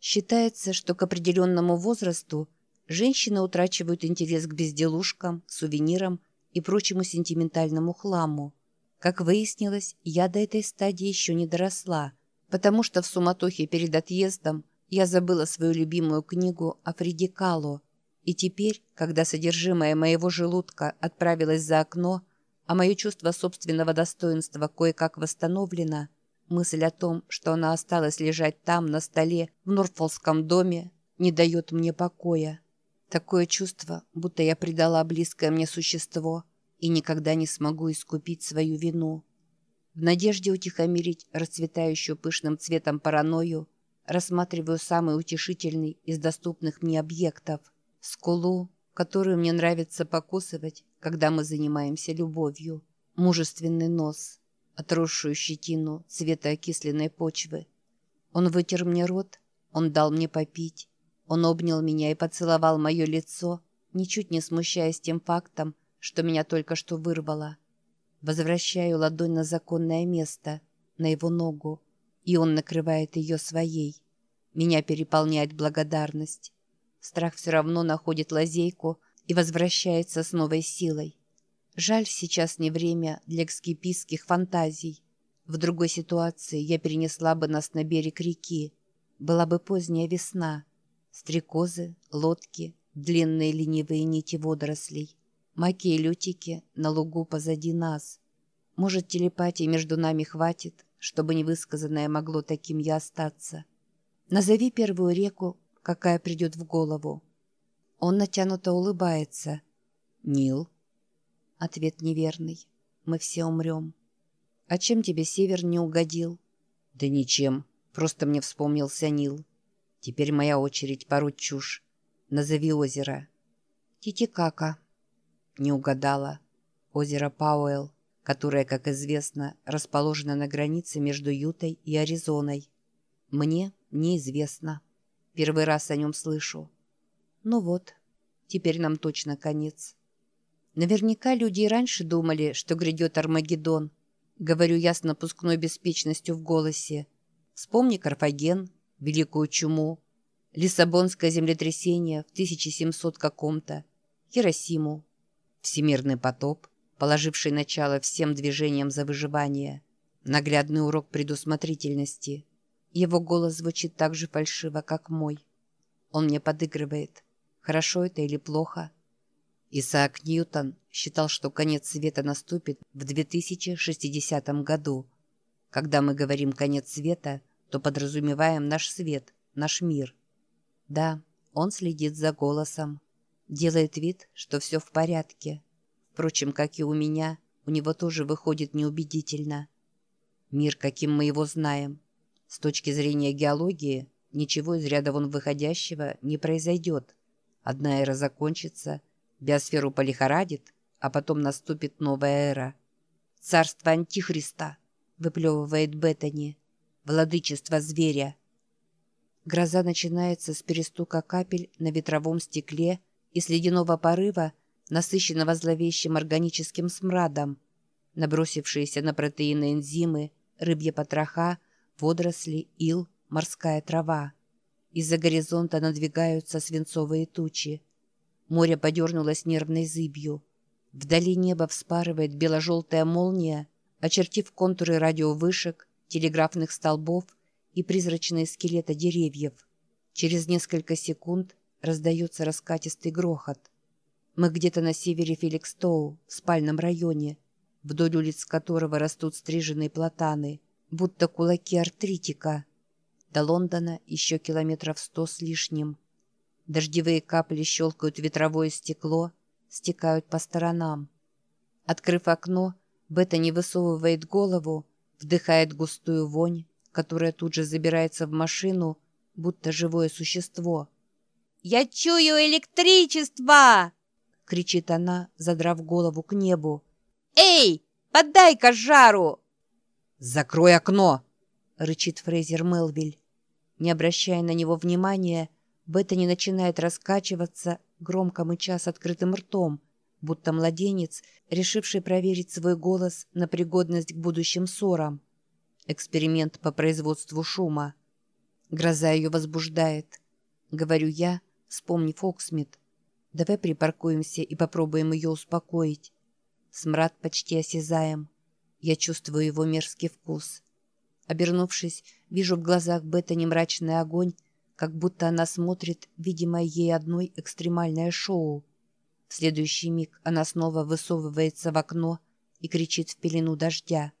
Считается, что к определенному возрасту женщины утрачивают интерес к безделушкам, сувенирам и прочему сентиментальному хламу. Как выяснилось, я до этой стадии еще не доросла, потому что в суматохе перед отъездом я забыла свою любимую книгу о Фриде Кало, и теперь, когда содержимое моего желудка отправилось за окно, а мое чувство собственного достоинства кое-как восстановлено, мысль о том, что она осталась лежать там, на столе, в Норфолском доме, не дает мне покоя. Такое чувство, будто я предала близкое мне существо и никогда не смогу искупить свою вину. В надежде утихомирить расцветающую пышным цветом паранойю, рассматриваю самый утешительный из доступных мне объектов — скулу, которую мне нравится покусывать, когда мы занимаемся любовью. Мужественный нос, отросшую щетину цвета окисленной почвы. Он вытер мне рот, он дал мне попить, он обнял меня и поцеловал мое лицо, ничуть не смущаясь тем фактом, что меня только что вырвало. Возвращаю ладонь на законное место, на его ногу, и он накрывает ее своей. Меня переполняет благодарность. Страх все равно находит лазейку и возвращается с новой силой. Жаль, сейчас не время для экскипистских фантазий. В другой ситуации я перенесла бы нас на берег реки. Была бы поздняя весна. Стрекозы, лодки, длинные ленивые нити водорослей. Маки и лютики на лугу позади нас. Может, телепатии между нами хватит, чтобы невысказанное могло таким и остаться. Назови первую реку, какая придет в голову. Он натянуто улыбается. Нил. Ответ неверный. Мы все умрем. А чем тебе север не угодил? Да ничем. Просто мне вспомнился Нил. Теперь моя очередь пороть чушь. Назови озеро. Титикака. Не угадала. Озеро Пауэлл, которое, как известно, расположено на границе между Ютой и Аризоной. Мне неизвестно. Первый раз о нем слышу. Ну вот, теперь нам точно конец. Наверняка люди и раньше думали, что грядет Армагеддон. Говорю я с напускной беспечностью в голосе. Вспомни Карфаген, Великую Чуму, Лиссабонское землетрясение в 1700 каком-то, Хиросиму, Всемирный потоп, положивший начало всем движениям за выживание, наглядный урок предусмотрительности. Его голос звучит так же фальшиво, как мой. Он мне подыгрывает. Хорошо это или плохо – Исаак Ньютон считал, что конец света наступит в 2060 году. Когда мы говорим «конец света», то подразумеваем наш свет, наш мир. Да, он следит за голосом. Делает вид, что все в порядке. Впрочем, как и у меня, у него тоже выходит неубедительно. Мир, каким мы его знаем. С точки зрения геологии, ничего из ряда вон выходящего не произойдет. Одна эра закончится – Биосферу полихорадит, а потом наступит новая эра. «Царство Антихриста», — выплевывает Беттани, «владычество зверя». Гроза начинается с перестука капель на ветровом стекле и с ледяного порыва, насыщенного зловещим органическим смрадом, набросившиеся на протеины энзимы, рыбья потроха, водоросли, ил, морская трава. Из-за горизонта надвигаются свинцовые тучи. Море подернулось нервной зыбью. Вдали небо вспарывает бело-желтая молния, очертив контуры радиовышек, телеграфных столбов и призрачные скелеты деревьев. Через несколько секунд раздается раскатистый грохот. Мы где-то на севере Феликстоу, в спальном районе, вдоль улиц которого растут стриженные платаны, будто кулаки артритика. До Лондона еще километров сто с лишним. Дождевые капли щелкают ветровое стекло, стекают по сторонам. Открыв окно, Бета не высовывает голову, вдыхает густую вонь, которая тут же забирается в машину, будто живое существо. «Я чую электричество!» — кричит она, задрав голову к небу. «Эй, подай-ка жару!» «Закрой окно!» — рычит Фрейзер Мелвиль. Не обращая на него внимания, Беттани начинает раскачиваться, громко мыча с открытым ртом, будто младенец, решивший проверить свой голос на пригодность к будущим ссорам. Эксперимент по производству шума. Гроза ее возбуждает. Говорю я, вспомнив Оксмит. Давай припаркуемся и попробуем ее успокоить. Смрад почти осязаем. Я чувствую его мерзкий вкус. Обернувшись, вижу в глазах Беттани мрачный огонь, как будто она смотрит, видимое ей одной экстремальное шоу. В следующий миг она снова высовывается в окно и кричит в пелену дождя.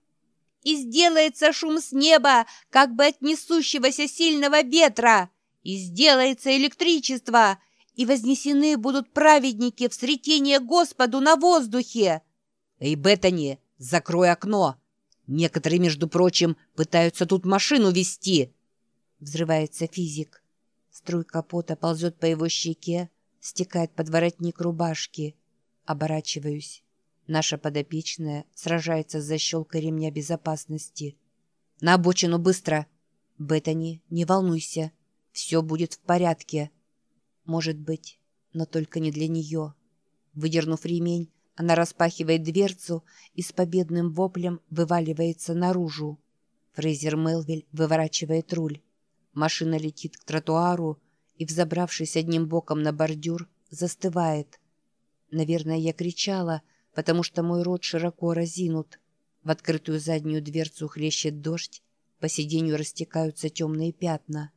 «И сделается шум с неба, как бы от несущегося сильного ветра! И сделается электричество! И вознесены будут праведники в сретение Господу на воздухе!» «Эй, Беттани, закрой окно! Некоторые, между прочим, пытаются тут машину вести!» Взрывается физик. Струйка пота ползет по его щеке, стекает под воротник рубашки. Оборачиваюсь. Наша подопечная сражается с защелкой ремня безопасности. «На обочину быстро!» «Беттани, не волнуйся. Все будет в порядке». «Может быть, но только не для нее». Выдернув ремень, она распахивает дверцу и с победным воплем вываливается наружу. Фрейзер Мелвиль выворачивает руль. Машина летит к тротуару и, взобравшись одним боком на бордюр, застывает. Наверное, я кричала, потому что мой рот широко разинут. В открытую заднюю дверцу хлещет дождь, по сиденью растекаются темные пятна.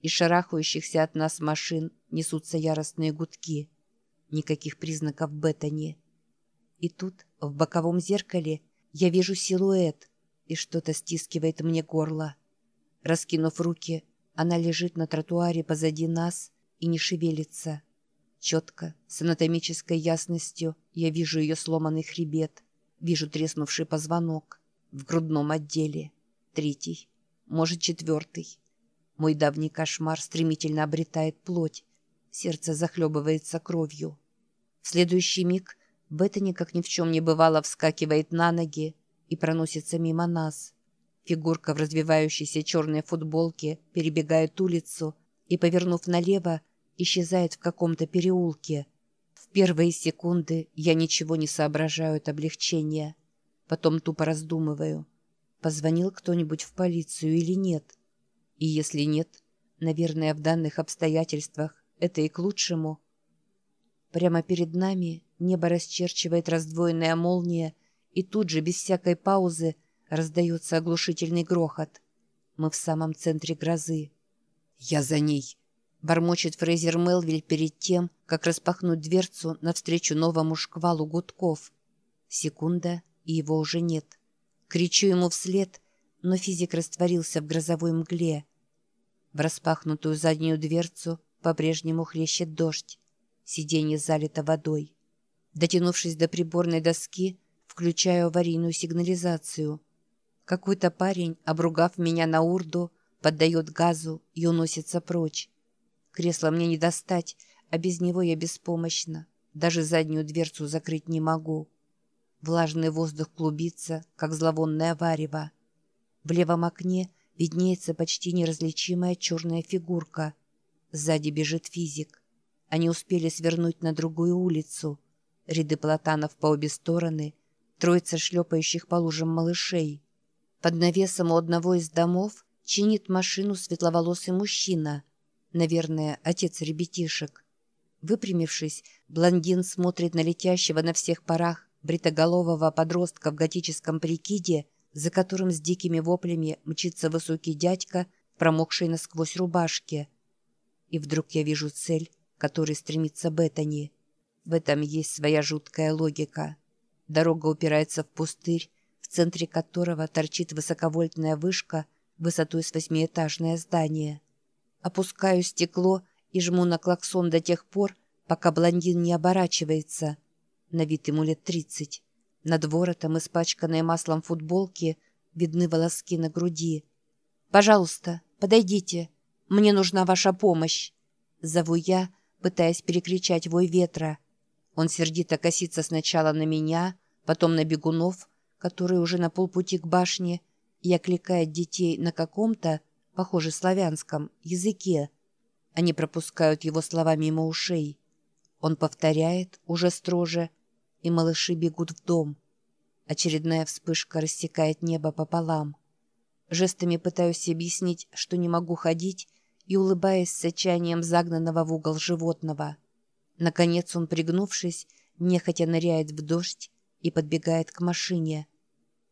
Из шарахающихся от нас машин несутся яростные гудки. Никаких признаков Беттани. И тут, в боковом зеркале, я вижу силуэт, и что-то стискивает мне горло. Раскинув руки, она лежит на тротуаре позади нас и не шевелится. Четко, с анатомической ясностью, я вижу ее сломанный хребет, вижу треснувший позвонок в грудном отделе. Третий, может, четвертый. Мой давний кошмар стремительно обретает плоть. Сердце захлебывается кровью. В следующий миг Беттани, как ни в чем не бывало, вскакивает на ноги и проносится мимо нас. Фигурка в развивающейся черной футболке перебегает улицу и, повернув налево, исчезает в каком-то переулке. В первые секунды я ничего не соображаю от облегчения. Потом тупо раздумываю, позвонил кто-нибудь в полицию или нет. И если нет, наверное, в данных обстоятельствах это и к лучшему. Прямо перед нами Небо расчерчивает раздвоенная молния, и тут же, без всякой паузы, раздается оглушительный грохот. Мы в самом центре грозы. «Я за ней!» — бормочет Фрейзер Мелвиль перед тем, как распахнуть дверцу навстречу новому шквалу гудков. Секунда, и его уже нет. Кричу ему вслед, но физик растворился в грозовой мгле. В распахнутую заднюю дверцу по-прежнему хлещет дождь. Сиденье залито водой. Дотянувшись до приборной доски, включаю аварийную сигнализацию. Какой-то парень, обругав меня на урду, поддает газу и уносится прочь. Кресло мне не достать, а без него я беспомощна. Даже заднюю дверцу закрыть не могу. Влажный воздух клубится, как зловонное варево. В левом окне виднеется почти неразличимая черная фигурка. Сзади бежит физик. Они успели свернуть на другую улицу — ряды платанов по обе стороны, троица шлепающих по лужам малышей. Под навесом у одного из домов чинит машину светловолосый мужчина, наверное, отец ребятишек. Выпрямившись, блондин смотрит на летящего на всех парах бритоголового подростка в готическом прикиде, за которым с дикими воплями мчится высокий дядька, промокший насквозь рубашке. И вдруг я вижу цель, к которой стремится Беттани — в этом есть своя жуткая логика. Дорога упирается в пустырь, в центре которого торчит высоковольтная вышка высотой с восьмиэтажное здание. Опускаю стекло и жму на клаксон до тех пор, пока блондин не оборачивается. На вид ему лет тридцать. Над воротом, испачканной маслом футболки, видны волоски на груди. «Пожалуйста, подойдите. Мне нужна ваша помощь!» Зову я, пытаясь перекричать вой ветра. Он сердито косится сначала на меня, потом на бегунов, которые уже на полпути к башне, и окликает детей на каком-то, похоже, славянском, языке. Они пропускают его слова мимо ушей. Он повторяет, уже строже, и малыши бегут в дом. Очередная вспышка рассекает небо пополам. Жестами пытаюсь объяснить, что не могу ходить, и улыбаясь с отчаянием загнанного в угол животного. Наконец он, пригнувшись, нехотя ныряет в дождь и подбегает к машине.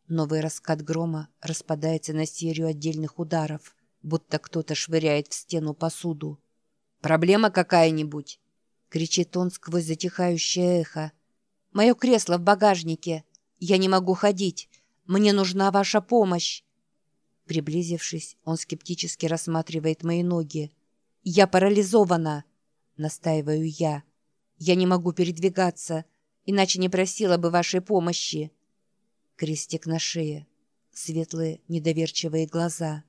Новый раскат грома распадается на серию отдельных ударов, будто кто-то швыряет в стену посуду. «Проблема какая-нибудь?» — кричит он сквозь затихающее эхо. «Мое кресло в багажнике. Я не могу ходить. Мне нужна ваша помощь». Приблизившись, он скептически рассматривает мои ноги. «Я парализована!» — настаиваю я. «Я не могу передвигаться, иначе не просила бы вашей помощи». Крестик на шее, светлые недоверчивые глаза.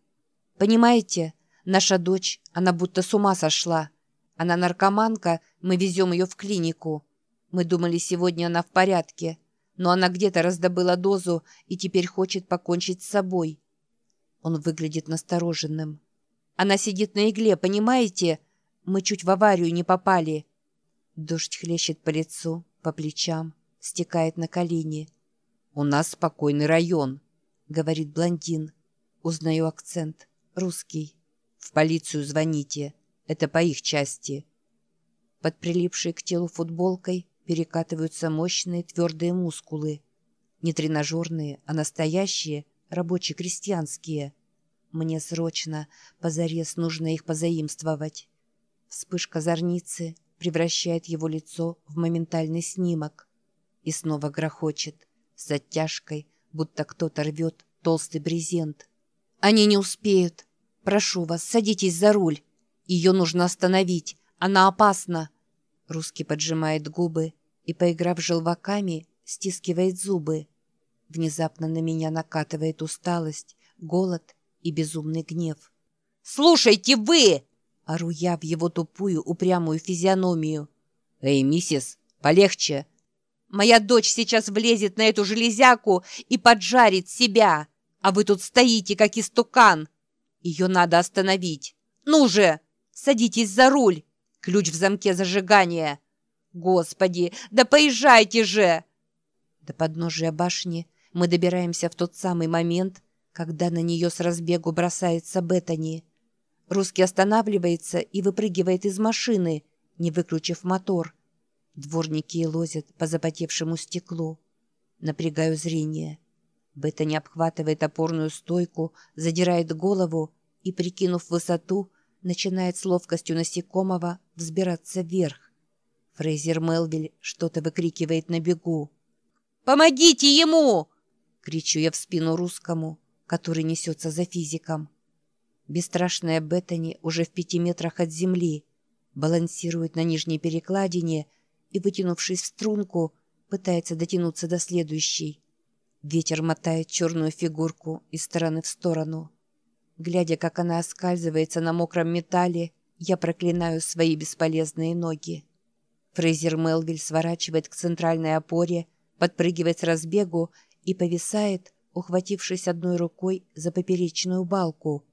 «Понимаете, наша дочь, она будто с ума сошла. Она наркоманка, мы везем ее в клинику. Мы думали, сегодня она в порядке, но она где-то раздобыла дозу и теперь хочет покончить с собой». Он выглядит настороженным. «Она сидит на игле, понимаете? Мы чуть в аварию не попали». Дождь хлещет по лицу, по плечам, стекает на колени. «У нас спокойный район», — говорит блондин. Узнаю акцент. Русский. «В полицию звоните. Это по их части». Под прилипшей к телу футболкой перекатываются мощные твердые мускулы. Не тренажерные, а настоящие, рабоче-крестьянские. Мне срочно, позарез, нужно их позаимствовать. Вспышка зорницы превращает его лицо в моментальный снимок. И снова грохочет, с оттяжкой, будто кто-то рвет толстый брезент. «Они не успеют. Прошу вас, садитесь за руль. Ее нужно остановить. Она опасна». Русский поджимает губы и, поиграв желваками, стискивает зубы. Внезапно на меня накатывает усталость, голод и безумный гнев. «Слушайте вы!» — ору я в его тупую, упрямую физиономию. «Эй, миссис, полегче!» «Моя дочь сейчас влезет на эту железяку и поджарит себя, а вы тут стоите, как истукан. Ее надо остановить. Ну же, садитесь за руль. Ключ в замке зажигания. Господи, да поезжайте же!» До подножия башни мы добираемся в тот самый момент, когда на нее с разбегу бросается Беттани. Русский останавливается и выпрыгивает из машины, не выключив мотор. Дворники лозят по запотевшему стеклу. Напрягаю зрение. Беттани обхватывает опорную стойку, задирает голову и, прикинув высоту, начинает с ловкостью насекомого взбираться вверх. Фрейзер Мелвиль что-то выкрикивает на бегу. «Помогите ему!» — кричу я в спину русскому который несется за физиком. Бесстрашная Беттани уже в пяти метрах от земли, балансирует на нижней перекладине и, вытянувшись в струнку, пытается дотянуться до следующей. Ветер мотает черную фигурку из стороны в сторону. Глядя, как она оскальзывается на мокром металле, я проклинаю свои бесполезные ноги. Фрейзер Мелвиль сворачивает к центральной опоре, подпрыгивает с разбегу и повисает, ухватившись одной рукой за поперечную балку.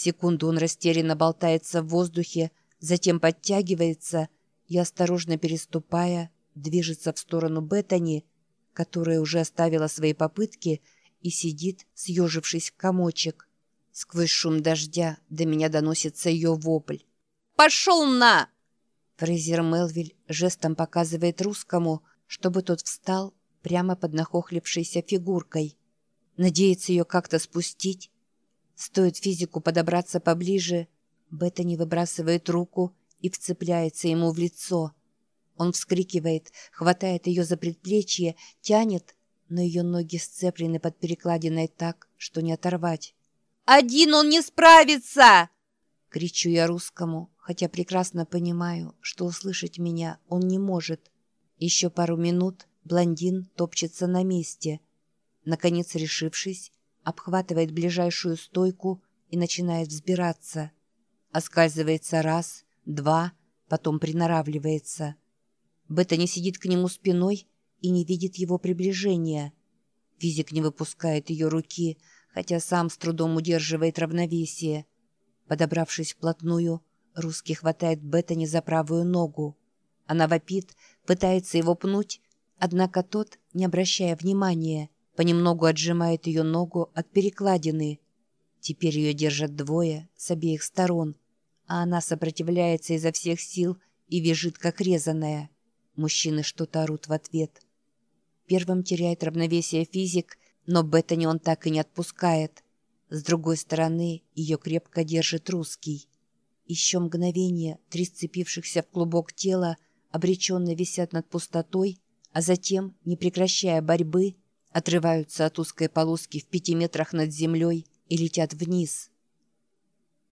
Секунду он растерянно болтается в воздухе, затем подтягивается и, осторожно переступая, движется в сторону Беттани, которая уже оставила свои попытки и сидит, съежившись в комочек. Сквозь шум дождя до меня доносится ее вопль. «Пошел на!» Фрейзер Мелвиль жестом показывает русскому, чтобы тот встал прямо под нахохлившейся фигуркой. Надеется ее как-то спустить. Стоит физику подобраться поближе, Бета не выбрасывает руку и вцепляется ему в лицо. Он вскрикивает, хватает ее за предплечье, тянет, но ее ноги сцеплены под перекладиной так, что не оторвать. «Один он не справится!» Кричу я русскому, хотя прекрасно понимаю, что услышать меня он не может. Еще пару минут блондин топчется на месте — Наконец, решившись, обхватывает ближайшую стойку и начинает взбираться. Оскальзывается раз, два, потом приноравливается. Бета не сидит к нему спиной и не видит его приближения. Физик не выпускает ее руки, хотя сам с трудом удерживает равновесие. Подобравшись вплотную, русский хватает Беттани за правую ногу. Она вопит, пытается его пнуть, однако тот, не обращая внимания, понемногу отжимает ее ногу от перекладины. Теперь ее держат двое с обеих сторон, а она сопротивляется изо всех сил и вяжет, как резаная. Мужчины что-то орут в ответ. Первым теряет равновесие физик, но Беттани он так и не отпускает. С другой стороны, ее крепко держит русский. Еще мгновение три сцепившихся в клубок тела обреченно висят над пустотой, а затем, не прекращая борьбы, отрываются от узкой полоски в пяти метрах над землей и летят вниз.